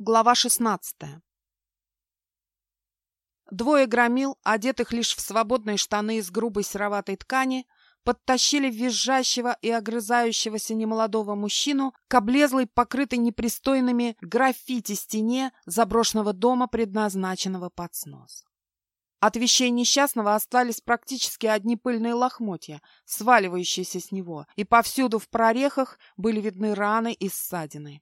Глава 16. Двое громил, одетых лишь в свободные штаны из грубой сероватой ткани, подтащили визжащего и огрызающегося немолодого мужчину к облезлой, покрытой непристойными граффити стене заброшенного дома, предназначенного под снос. От вещей несчастного остались практически одни пыльные лохмотья, сваливающиеся с него, и повсюду в прорехах были видны раны и ссадины.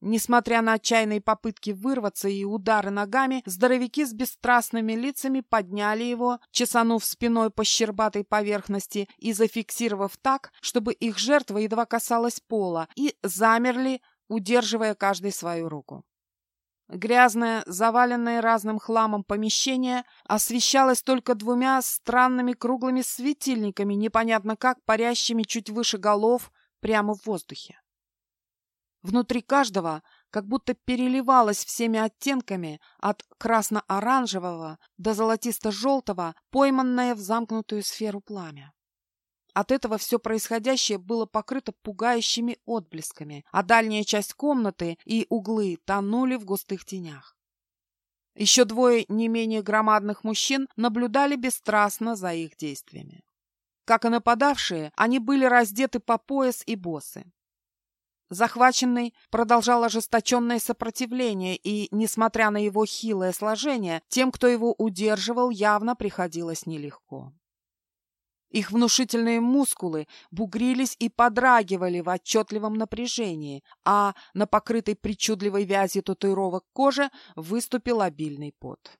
Несмотря на отчаянные попытки вырваться и удары ногами, здоровяки с бесстрастными лицами подняли его, чесанув спиной по щербатой поверхности и зафиксировав так, чтобы их жертва едва касалась пола, и замерли, удерживая каждый свою руку. Грязное, заваленное разным хламом помещение освещалось только двумя странными круглыми светильниками, непонятно как парящими чуть выше голов, прямо в воздухе. Внутри каждого как будто переливалось всеми оттенками от красно-оранжевого до золотисто-желтого, пойманное в замкнутую сферу пламя. От этого все происходящее было покрыто пугающими отблесками, а дальняя часть комнаты и углы тонули в густых тенях. Еще двое не менее громадных мужчин наблюдали бесстрастно за их действиями. Как и нападавшие, они были раздеты по пояс и босы. Захваченный продолжал ожесточенное сопротивление, и, несмотря на его хилое сложение, тем, кто его удерживал, явно приходилось нелегко. Их внушительные мускулы бугрились и подрагивали в отчетливом напряжении, а на покрытой причудливой вязью татуировок кожи выступил обильный пот.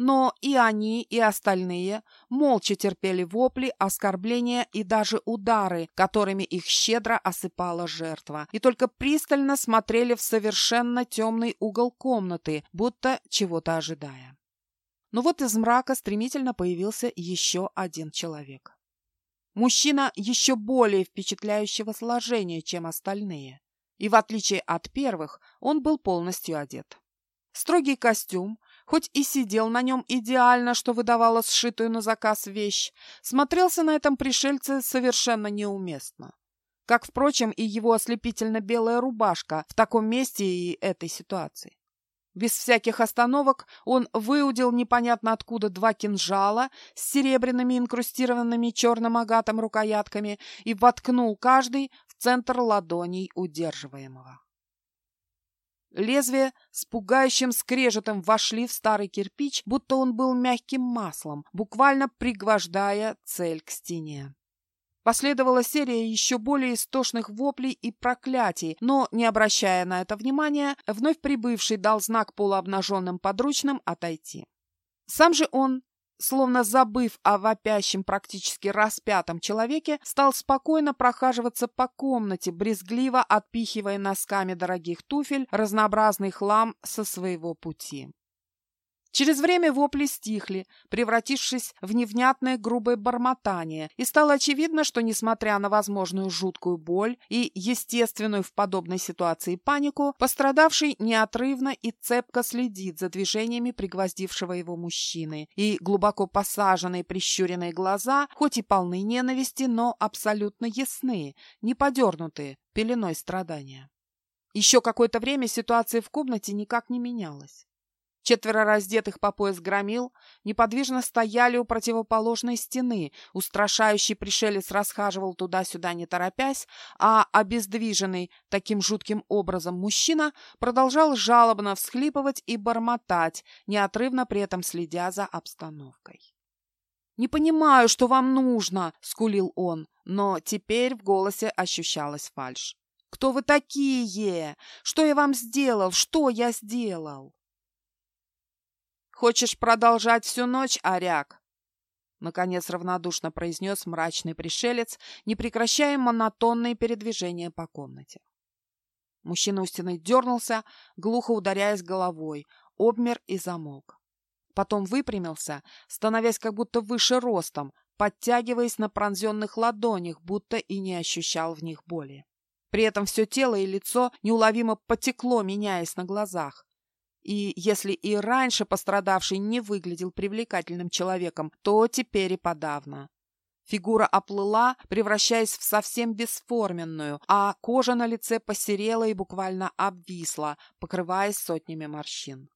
Но и они, и остальные молча терпели вопли, оскорбления и даже удары, которыми их щедро осыпала жертва, и только пристально смотрели в совершенно темный угол комнаты, будто чего-то ожидая. Но вот из мрака стремительно появился еще один человек. Мужчина еще более впечатляющего сложения, чем остальные. И в отличие от первых, он был полностью одет. Строгий костюм, хоть и сидел на нем идеально, что выдавало сшитую на заказ вещь, смотрелся на этом пришельце совершенно неуместно. Как, впрочем, и его ослепительно-белая рубашка в таком месте и этой ситуации. Без всяких остановок он выудил непонятно откуда два кинжала с серебряными инкрустированными черным агатом рукоятками и воткнул каждый в центр ладоней удерживаемого. Лезвия с пугающим скрежетом вошли в старый кирпич, будто он был мягким маслом, буквально пригвождая цель к стене. Последовала серия еще более истошных воплей и проклятий, но, не обращая на это внимания, вновь прибывший дал знак полуобнаженным подручным отойти. Сам же он словно забыв о вопящем практически распятом человеке, стал спокойно прохаживаться по комнате, брезгливо отпихивая носками дорогих туфель разнообразный хлам со своего пути. Через время вопли стихли, превратившись в невнятное грубое бормотание, и стало очевидно, что, несмотря на возможную жуткую боль и естественную в подобной ситуации панику, пострадавший неотрывно и цепко следит за движениями пригвоздившего его мужчины, и глубоко посаженные прищуренные глаза, хоть и полны ненависти, но абсолютно ясны, не подернутые пеленой страдания. Еще какое-то время ситуация в комнате никак не менялась. Четверо раздетых по пояс громил неподвижно стояли у противоположной стены. Устрашающий пришелец расхаживал туда-сюда, не торопясь, а обездвиженный таким жутким образом мужчина продолжал жалобно всхлипывать и бормотать, неотрывно при этом следя за обстановкой. «Не понимаю, что вам нужно!» — скулил он, но теперь в голосе ощущалась фальшь. «Кто вы такие? Что я вам сделал? Что я сделал?» Хочешь продолжать всю ночь, Аряк?» Наконец равнодушно произнес мрачный пришелец, не прекращая монотонные передвижения по комнате. Мужчина у стены дернулся, глухо ударяясь головой, обмер и замолк. Потом выпрямился, становясь как будто выше ростом, подтягиваясь на пронзенных ладонях, будто и не ощущал в них боли. При этом все тело и лицо неуловимо потекло, меняясь на глазах. И если и раньше пострадавший не выглядел привлекательным человеком, то теперь и подавно. Фигура оплыла, превращаясь в совсем бесформенную, а кожа на лице посерела и буквально обвисла, покрываясь сотнями морщин.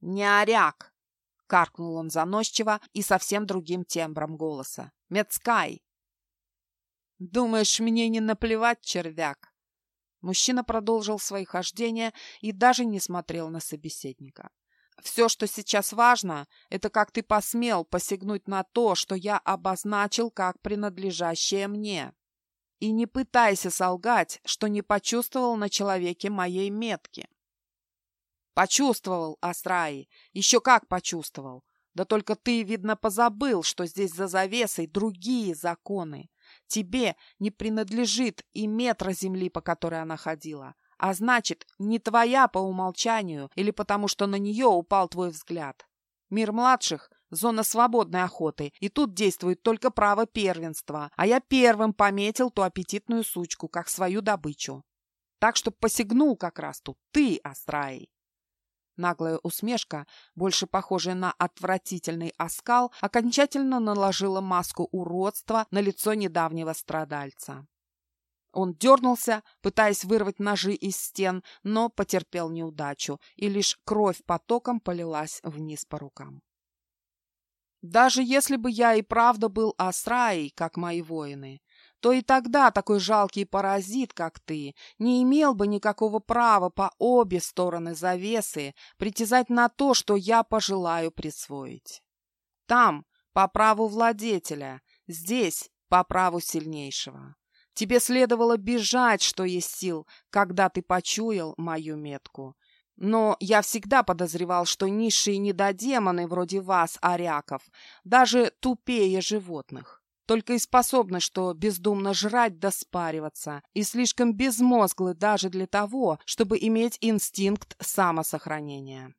«Не оряк!» — каркнул он заносчиво и совсем другим тембром голоса. «Мецкай!» «Думаешь, мне не наплевать, червяк?» Мужчина продолжил свои хождения и даже не смотрел на собеседника. Все, что сейчас важно, это как ты посмел посягнуть на то, что я обозначил как принадлежащее мне. И не пытайся солгать, что не почувствовал на человеке моей метки. Почувствовал, Астраи, еще как почувствовал. Да только ты, видно, позабыл, что здесь за завесой другие законы. Тебе не принадлежит и метра земли, по которой она ходила. А значит, не твоя по умолчанию или потому, что на нее упал твой взгляд. Мир младших — зона свободной охоты, и тут действует только право первенства, а я первым пометил ту аппетитную сучку, как свою добычу. Так что посягнул как раз тут ты, Астраи. Наглая усмешка, больше похожая на отвратительный оскал, окончательно наложила маску уродства на лицо недавнего страдальца. Он дернулся, пытаясь вырвать ножи из стен, но потерпел неудачу, и лишь кровь потоком полилась вниз по рукам. Даже если бы я и правда был Асраей, как мои воины, то и тогда такой жалкий паразит, как ты, не имел бы никакого права по обе стороны завесы притязать на то, что я пожелаю присвоить. Там — по праву владетеля, здесь — по праву сильнейшего. Тебе следовало бежать, что есть сил, когда ты почуял мою метку. Но я всегда подозревал, что низшие недодемоны вроде вас, аряков, даже тупее животных. Только и способны, что бездумно жрать да спариваться, и слишком безмозглы даже для того, чтобы иметь инстинкт самосохранения.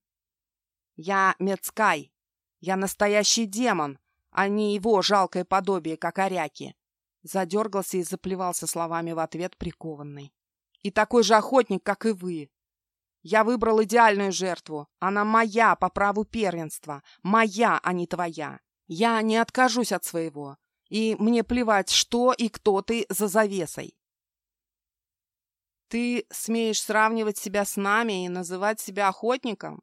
Я Мецкай. Я настоящий демон, а не его жалкое подобие, как аряки. Задергался и заплевался словами в ответ прикованный. «И такой же охотник, как и вы. Я выбрал идеальную жертву. Она моя по праву первенства. Моя, а не твоя. Я не откажусь от своего. И мне плевать, что и кто ты за завесой. Ты смеешь сравнивать себя с нами и называть себя охотником?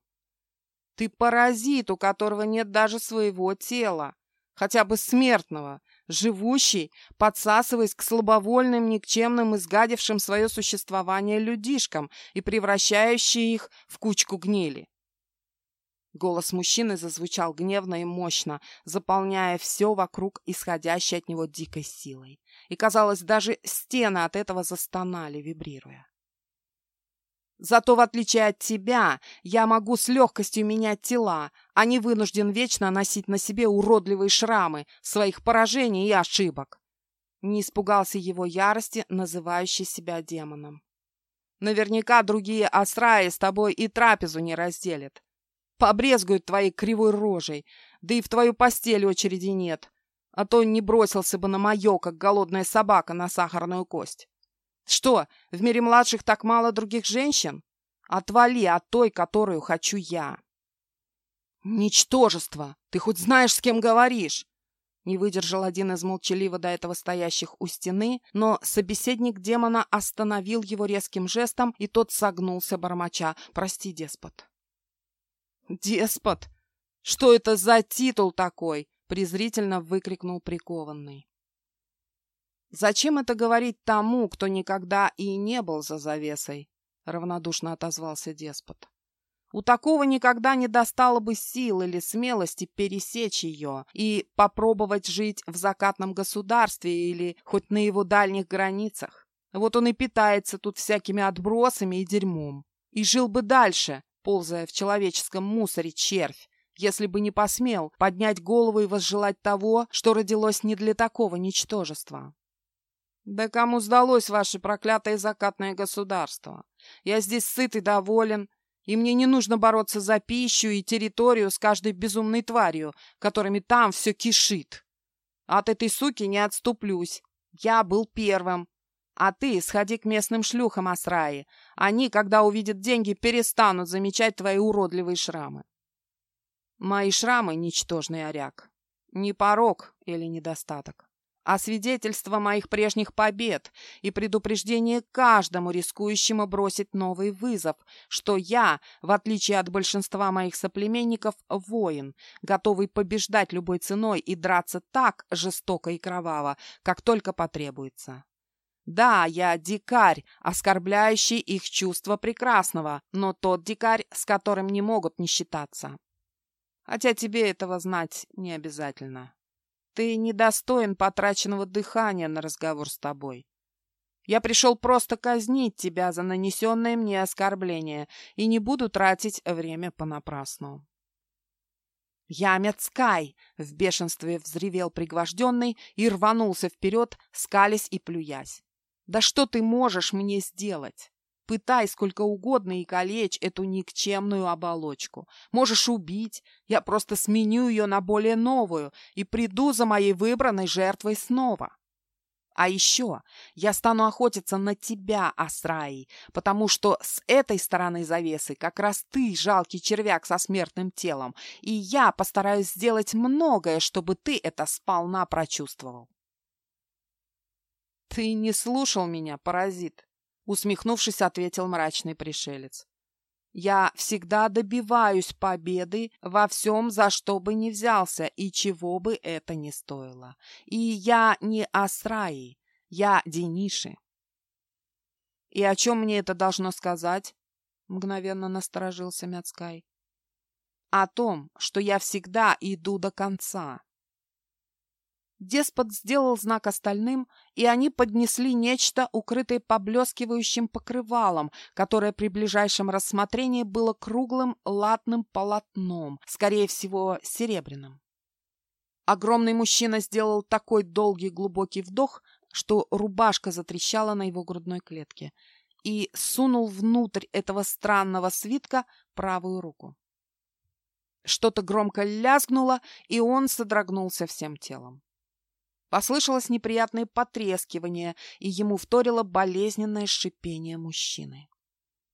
Ты паразит, у которого нет даже своего тела, хотя бы смертного, живущий, подсасываясь к слабовольным, никчемным, изгадившим свое существование людишкам и превращающий их в кучку гнили. Голос мужчины зазвучал гневно и мощно, заполняя все вокруг исходящей от него дикой силой. И, казалось, даже стены от этого застонали, вибрируя. Зато, в отличие от тебя, я могу с легкостью менять тела, а не вынужден вечно носить на себе уродливые шрамы своих поражений и ошибок. Не испугался его ярости, называющий себя демоном. Наверняка другие астраи с тобой и трапезу не разделят. Побрезгуют твоей кривой рожей, да и в твою постель очереди нет, а то не бросился бы на мое, как голодная собака на сахарную кость. Что, в мире младших так мало других женщин? Отвали от той, которую хочу я. Ничтожество! Ты хоть знаешь, с кем говоришь? Не выдержал один из молчаливо до этого стоящих у стены, но собеседник демона остановил его резким жестом, и тот согнулся бормоча. «Прости, деспот». «Деспот? Что это за титул такой?» — презрительно выкрикнул прикованный. «Зачем это говорить тому, кто никогда и не был за завесой?» — равнодушно отозвался деспот. «У такого никогда не достало бы сил или смелости пересечь ее и попробовать жить в закатном государстве или хоть на его дальних границах. Вот он и питается тут всякими отбросами и дерьмом. И жил бы дальше, ползая в человеческом мусоре червь, если бы не посмел поднять голову и возжелать того, что родилось не для такого ничтожества. Да кому сдалось ваше проклятое закатное государство? Я здесь сыт и доволен, и мне не нужно бороться за пищу и территорию с каждой безумной тварью, которыми там все кишит. От этой суки не отступлюсь. Я был первым. А ты сходи к местным шлюхам Асраи. Они, когда увидят деньги, перестанут замечать твои уродливые шрамы. Мои шрамы — ничтожный оряк. Не порог или недостаток. а свидетельство моих прежних побед и предупреждение каждому рискующему бросить новый вызов, что я, в отличие от большинства моих соплеменников, воин, готовый побеждать любой ценой и драться так жестоко и кроваво, как только потребуется. Да, я дикарь, оскорбляющий их чувство прекрасного, но тот дикарь, с которым не могут не считаться. Хотя тебе этого знать не обязательно. Ты недостоин потраченного дыхания на разговор с тобой. Я пришел просто казнить тебя за нанесенное мне оскорбление и не буду тратить время понапрасну. «Я Мецкай!» — в бешенстве взревел пригвожденный и рванулся вперед, скались и плюясь. «Да что ты можешь мне сделать?» Пытай сколько угодно и калечь эту никчемную оболочку. Можешь убить, я просто сменю ее на более новую и приду за моей выбранной жертвой снова. А еще я стану охотиться на тебя, Асраи, потому что с этой стороны завесы как раз ты, жалкий червяк со смертным телом, и я постараюсь сделать многое, чтобы ты это сполна прочувствовал. Ты не слушал меня, паразит. Усмехнувшись, ответил мрачный пришелец. Я всегда добиваюсь победы во всем, за что бы ни взялся и чего бы это ни стоило. И я не Асраи, я Дениши. И о чем мне это должно сказать? Мгновенно насторожился Мяцкай. О том, что я всегда иду до конца, Деспот сделал знак остальным, и они поднесли нечто, укрытое поблескивающим покрывалом, которое при ближайшем рассмотрении было круглым латным полотном, скорее всего, серебряным. Огромный мужчина сделал такой долгий глубокий вдох, что рубашка затрещала на его грудной клетке, и сунул внутрь этого странного свитка правую руку. Что-то громко лязгнуло, и он содрогнулся всем телом. Послышалось неприятное потрескивание, и ему вторило болезненное шипение мужчины.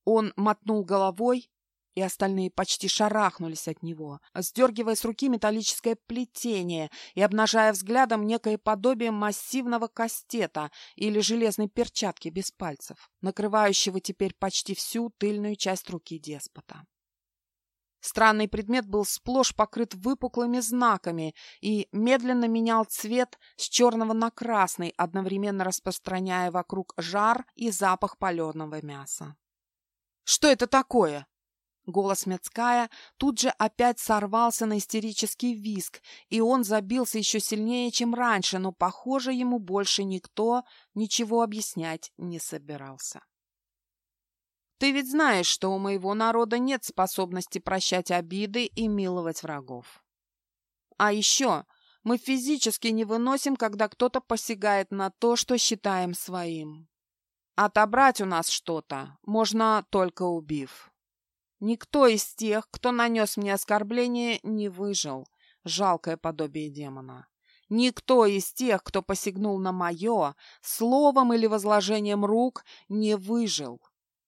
Он мотнул головой, и остальные почти шарахнулись от него, сдергивая с руки металлическое плетение и обнажая взглядом некое подобие массивного кастета или железной перчатки без пальцев, накрывающего теперь почти всю тыльную часть руки деспота. Странный предмет был сплошь покрыт выпуклыми знаками и медленно менял цвет с черного на красный, одновременно распространяя вокруг жар и запах паленого мяса. «Что это такое?» Голос Мецкая тут же опять сорвался на истерический визг, и он забился еще сильнее, чем раньше, но, похоже, ему больше никто ничего объяснять не собирался. Ты ведь знаешь, что у моего народа нет способности прощать обиды и миловать врагов. А еще мы физически не выносим, когда кто-то посягает на то, что считаем своим. Отобрать у нас что-то можно только убив. Никто из тех, кто нанес мне оскорбление, не выжил. Жалкое подобие демона. Никто из тех, кто посягнул на мое, словом или возложением рук, не выжил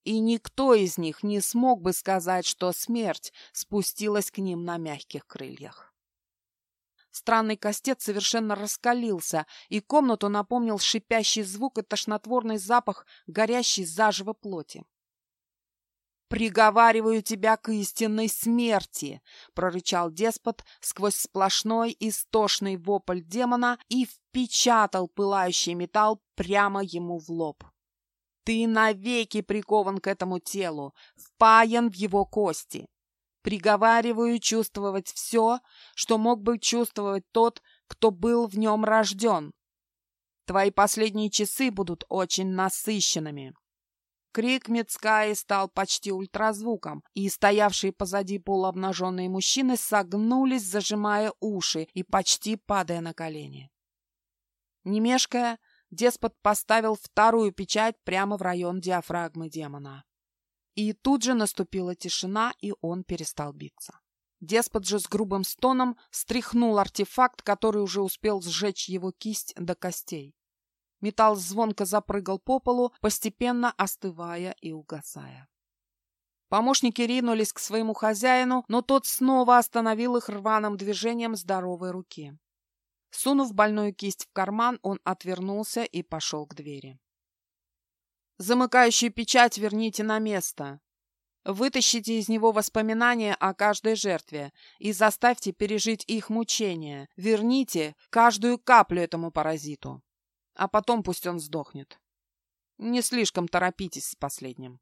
и никто из них не смог бы сказать, что смерть спустилась к ним на мягких крыльях. Странный костец совершенно раскалился, и комнату напомнил шипящий звук и тошнотворный запах горящей заживо плоти. «Приговариваю тебя к истинной смерти!» — прорычал деспот сквозь сплошной истошный вопль демона и впечатал пылающий металл прямо ему в лоб. Ты навеки прикован к этому телу, впаян в его кости. Приговариваю чувствовать все, что мог бы чувствовать тот, кто был в нем рожден. Твои последние часы будут очень насыщенными. Крик Мецкаи стал почти ультразвуком, и стоявшие позади полуобнаженные мужчины согнулись, зажимая уши и почти падая на колени. Не мешкая, деспот поставил вторую печать прямо в район диафрагмы демона. И тут же наступила тишина, и он перестал биться. Деспот же с грубым стоном стряхнул артефакт, который уже успел сжечь его кисть до костей. Металл звонко запрыгал по полу, постепенно остывая и угасая. Помощники ринулись к своему хозяину, но тот снова остановил их рваным движением здоровой руки. Сунув больную кисть в карман, он отвернулся и пошел к двери. «Замыкающую печать верните на место. Вытащите из него воспоминания о каждой жертве и заставьте пережить их мучения. Верните каждую каплю этому паразиту. А потом пусть он сдохнет. Не слишком торопитесь с последним».